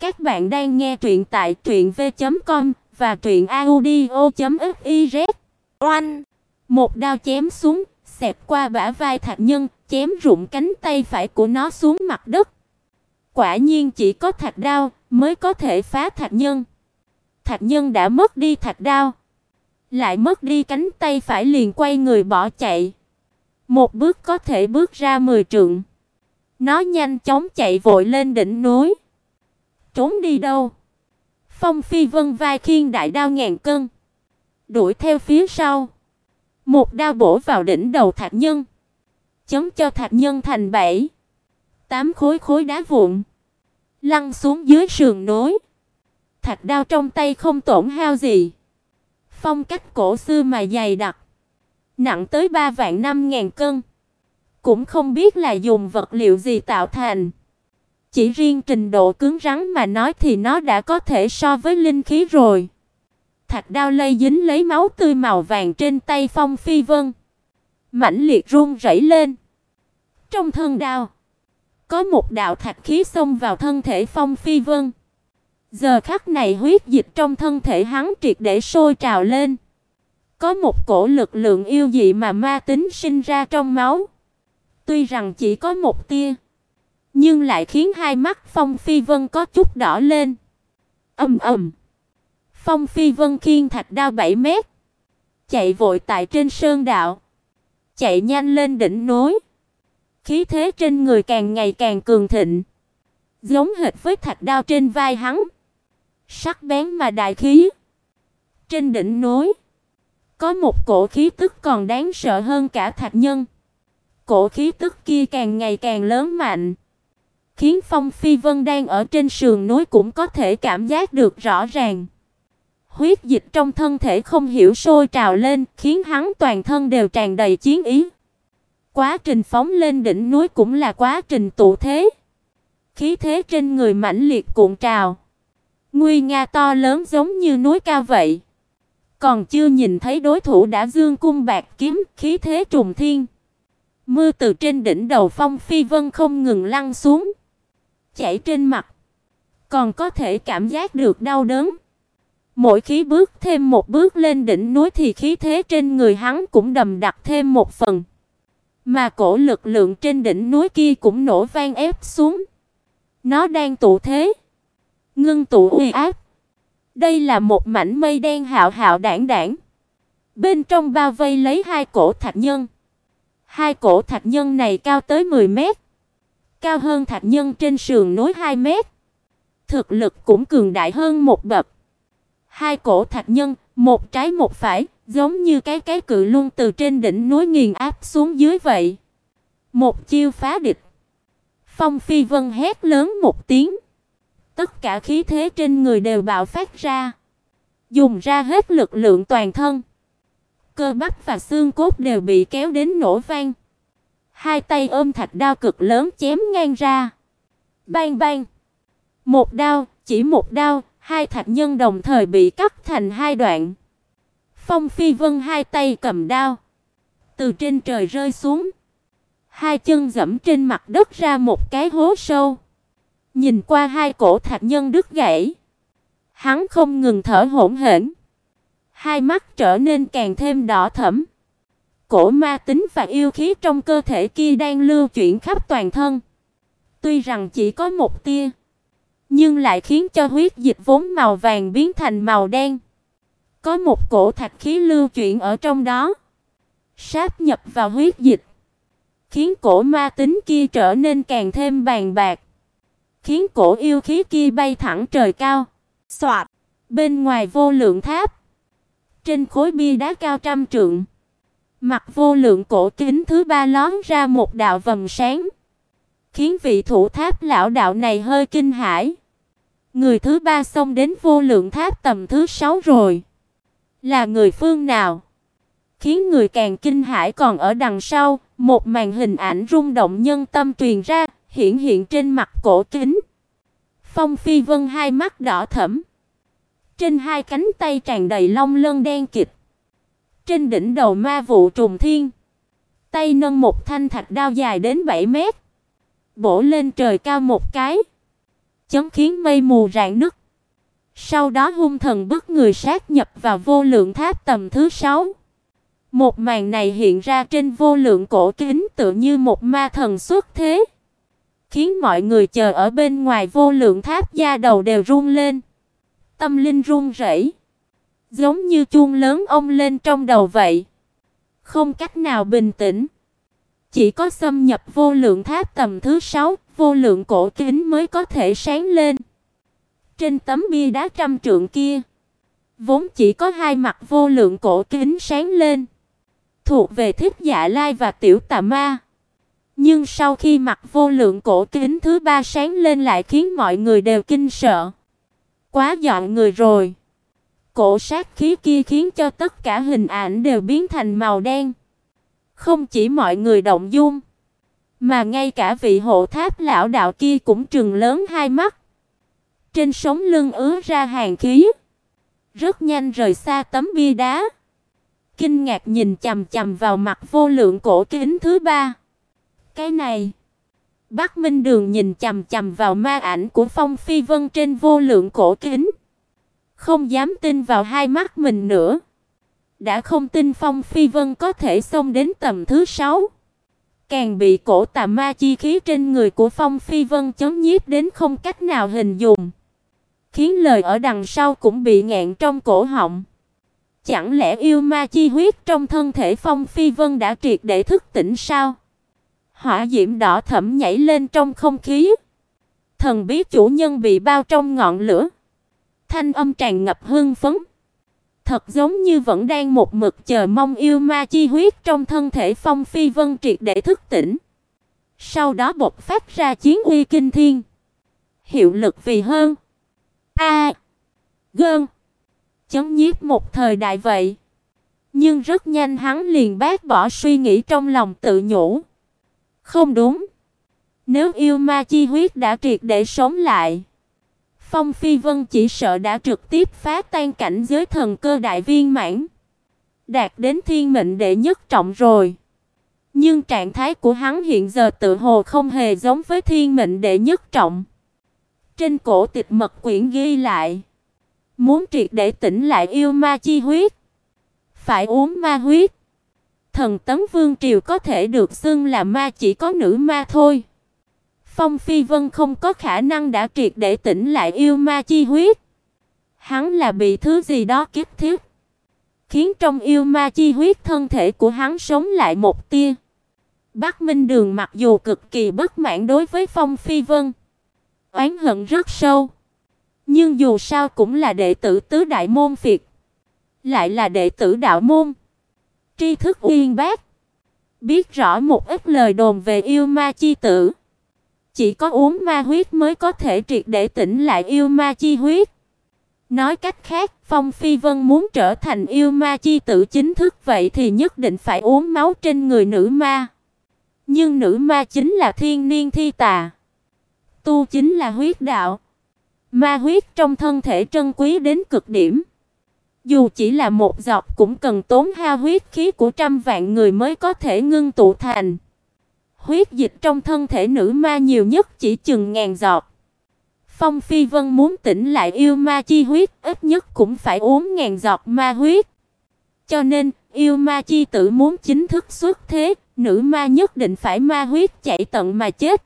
Các bạn đang nghe truyện tại truyệnv.com và truyệnaudio.fiz. Oanh! Một đao chém xuống, xẹt qua bả vai Thạch Nhân, chém rụng cánh tay phải của nó xuống mặt đất. Quả nhiên chỉ có thạch đao mới có thể phá Thạch Nhân. Thạch Nhân đã mất đi thạch đao, lại mất đi cánh tay phải liền quay người bỏ chạy. Một bước có thể bước ra 10 trượng. Nó nhanh chóng chạy vội lên đỉnh núi. Trốn đi đâu? Phong Phi Vân vai khiên đại đao ngàn cân, đuổi theo phía sau. Một đao bổ vào đỉnh đầu Thạch Nhân, chấm cho Thạch Nhân thành bảy, tám khối khối đá vụn, lăn xuống dưới sườn núi. Thạch đao trong tay không tổn hao gì. Phong cách cổ xưa mà dày đặc, nặng tới ba vạn năm ngàn cân. Cũng không biết là dùng vật liệu gì tạo thành. Chỉ riêng trình độ cứng rắn mà nói thì nó đã có thể so với linh khí rồi. Thạch đao lây dính lấy máu tươi màu vàng trên tay Phong Phi Vân, mãnh liệt run rẩy lên. Trong thân đao, có một đạo thạch khí xông vào thân thể Phong Phi Vân. Giờ khắc này huyết dịch trong thân thể hắn triệt để sôi trào lên. Có một cổ lực lượng yêu dị mà ma tính sinh ra trong máu. Tuy rằng chỉ có một tia, nhưng lại khiến hai mắt Phong Phi Vân có chút đỏ lên. Ầm ầm. Phong Phi Vân khiên thạch đao 7 mét, chạy vội tại trên sơn đạo, chạy nhanh lên đỉnh núi. Khí thế trên người càng ngày càng cường thịnh, giống hệt với thạch đao trên vai hắn, sắc bén mà đại khí. Trên đỉnh núi, có một cổ khí tức còn đáng sợ hơn cả thạch nhân. Cổ khí tức kia càng ngày càng lớn mạnh, khiến Phong Phi Vân đang ở trên sườn núi cũng có thể cảm giác được rõ ràng. Huyết dịch trong thân thể không hiểu sôi trào lên, khiến hắn toàn thân đều tràn đầy chiến ý. Quá trình phóng lên đỉnh núi cũng là quá trình tụ thế. Khí thế trên người mãnh liệt cuộn trào. Nguy nga to lớn giống như núi cao vậy. Còn chưa nhìn thấy đối thủ đã dương cung bạc kiếm, khí thế trùng thiên. Mưa từ trên đỉnh đầu Phong Phi Vân không ngừng lăn xuống, chảy trên mặt, còn có thể cảm giác được đau đớn. Mỗi khi bước thêm một bước lên đỉnh núi thì khí thế trên người hắn cũng đầm đặc thêm một phần. Mà cổ lực lượng trên đỉnh núi kia cũng nổ vang ép xuống. Nó đang tụ thế, ngưng tụ uy áp. Đây là một mảnh mây đen hạo hạo đảng đảng. Bên trong bao vây lấy hai cổ thạch nhân. Hai cổ thạch nhân này cao tới 10 mét, cao hơn thạch nhân trên sườn núi 2 mét. Thực lực cũng cường đại hơn một bậc. Hai cổ thạch nhân, một trái một phải, giống như cái cái cự luân từ trên đỉnh núi nghiền áp xuống dưới vậy. Một chiêu phá địch. Phong Phi Vân hét lớn một tiếng. Tất cả khí thế trên người đều bạo phát ra, dùng ra hết lực lượng toàn thân. Cơ bắp và xương cốt đều bị kéo đến nổ vang. Hai tay ôm thạch đao cực lớn chém ngang ra. Bang bang. Một đao, chỉ một đao, hai thạch nhân đồng thời bị cắt thành hai đoạn. Phong Phi Vân hai tay cầm đao, từ trên trời rơi xuống. Hai chân giẫm trên mặt đất ra một cái hố sâu. Nhìn qua hai cổ thạch nhân đứt gãy, hắn không ngừng thở hổn hển, hai mắt trở nên càng thêm đỏ thẫm. Cổ ma tính và yêu khí trong cơ thể kia đang lưu chuyển khắp toàn thân. Tuy rằng chỉ có một tia, nhưng lại khiến cho huyết dịch vốn màu vàng biến thành màu đen. Có một cổ thạch khí lưu chuyển ở trong đó, sáp nhập vào huyết dịch, khiến cổ ma tính kia trở nên càng thêm bàn bạc, khiến cổ yêu khí kia bay thẳng trời cao. Soạt, bên ngoài vô lượng tháp, trên khối bia đá cao trăm trượng, mặt vô lượng cổ kính thứ ba lón ra một đạo vầng sáng, khiến vị thủ tháp lão đạo này hơi kinh hãi. Người thứ ba xông đến vô lượng tháp tầm thứ sáu rồi. Là người phương nào? Khiến người càng kinh hãi còn ở đằng sau, một màn hình ảnh rung động nhân tâm truyền ra, hiện hiện trên mặt cổ kính. Phong Phi Vân hai mắt đỏ thẫm, trên hai cánh tay tràn đầy long lân đen kịt. Trên đỉnh đầu ma vụ trùng thiên, tay nâng một thanh thạch đao dài đến 7 mét, bổ lên trời cao một cái chấn khiến mây mù rạn nứt. Sau đó hung thần bức người sát nhập vào vô lượng tháp tầm thứ sáu. Một màn này hiện ra trên vô lượng cổ kính tựa như một ma thần xuất thế, khiến mọi người chờ ở bên ngoài vô lượng tháp da đầu đều run lên. Tâm linh run rẩy, giống như chuông lớn ông lên trong đầu vậy. Không cách nào bình tĩnh. Chỉ có xâm nhập vô lượng tháp tầm thứ sáu, vô lượng cổ kính mới có thể sáng lên. Trên tấm bia đá trăm trượng kia, vốn chỉ có hai mặt vô lượng cổ kính sáng lên, thuộc về Thích Dạ Lai và Tiểu Tà Ma. Nhưng sau khi mặt vô lượng cổ kính thứ ba sáng lên lại khiến mọi người đều kinh sợ. Quá dọn người rồi. Cổ sát khí kia khiến cho tất cả hình ảnh đều biến thành màu đen. Không chỉ mọi người động dung, mà ngay cả vị hộ tháp lão đạo kia cũng trừng lớn hai mắt. Trên sống lưng ứa ra hàng khí, rất nhanh rời xa tấm bia đá. Kinh ngạc nhìn chằm chằm vào mặt vô lượng cổ kính thứ ba. Cái này, Bắc Minh Đường nhìn chằm chằm vào ma ảnh của Phong Phi Vân trên vô lượng cổ kính, không dám tin vào hai mắt mình nữa. Đã không tin Phong Phi Vân có thể xông đến tầm thứ sáu, càng bị cổ tà ma chi khí trên người của Phong Phi Vân chấn nhiếp đến không cách nào hình dung, khiến lời ở đằng sau cũng bị ngẹn trong cổ họng. Chẳng lẽ yêu ma chi huyết trong thân thể Phong Phi Vân đã triệt để thức tỉnh sao? Hỏa diễm đỏ thẫm nhảy lên trong không khí. Thần bí chủ nhân bị bao trong ngọn lửa. Thanh âm tràn ngập hưng phấn. Thật giống như vẫn đang một mực chờ mong yêu ma chi huyết trong thân thể Phong Phi Vân triệt để thức tỉnh. Sau đó bộc phát ra chiến uy kinh thiên. Hiệu lực vì hơn. A. Gơn. Chấm nhiếp một thời đại vậy. Nhưng rất nhanh hắn liền bác bỏ suy nghĩ trong lòng tự nhủ. Không đúng. Nếu yêu ma chi huyết đã triệt để sống lại, Phong Phi Vân chỉ sợ đã trực tiếp phá tan cảnh giới thần cơ đại viên mãn, đạt đến thiên mệnh đệ nhất trọng rồi. Nhưng trạng thái của hắn hiện giờ tự hồ không hề giống với thiên mệnh đệ nhất trọng. Trên cổ tịch mật quyển ghi lại, muốn triệt để tỉnh lại yêu ma chi huyết, phải uống ma huyết. Thần tấm vương triều có thể được xưng là ma chỉ có nữ ma thôi. Phong Phi Vân không có khả năng đã triệt để tỉnh lại yêu ma chi huyết. Hắn là bị thứ gì đó kích thiết, khiến trong yêu ma chi huyết thân thể của hắn sống lại một tia. Bắc Minh Đường mặc dù cực kỳ bất mãn đối với Phong Phi Vân, oán hận rất sâu, nhưng dù sao cũng là đệ tử tứ đại môn phiệt, lại là đệ tử đạo môn, tri thức uyên bác, biết rõ một ít lời đồn về yêu ma chi tử. Chỉ có uống ma huyết mới có thể triệt để tỉnh lại yêu ma chi huyết. Nói cách khác, Phong Phi Vân muốn trở thành yêu ma chi tử chính thức vậy thì nhất định phải uống máu trên người nữ ma. Nhưng nữ ma chính là thiên niên thi tà. Tu chính là huyết đạo. Ma huyết trong thân thể trân quý đến cực điểm. Dù chỉ là một giọt cũng cần tốn hao huyết khí của trăm vạn người mới có thể ngưng tụ thành. Huyết dịch trong thân thể nữ ma nhiều nhất chỉ chừng ngàn giọt. Phong Phi Vân muốn tỉnh lại yêu ma chi huyết, ít nhất cũng phải uống ngàn giọt ma huyết. Cho nên, yêu ma chi tử muốn chính thức xuất thế, nữ ma nhất định phải ma huyết chảy tận mà chết.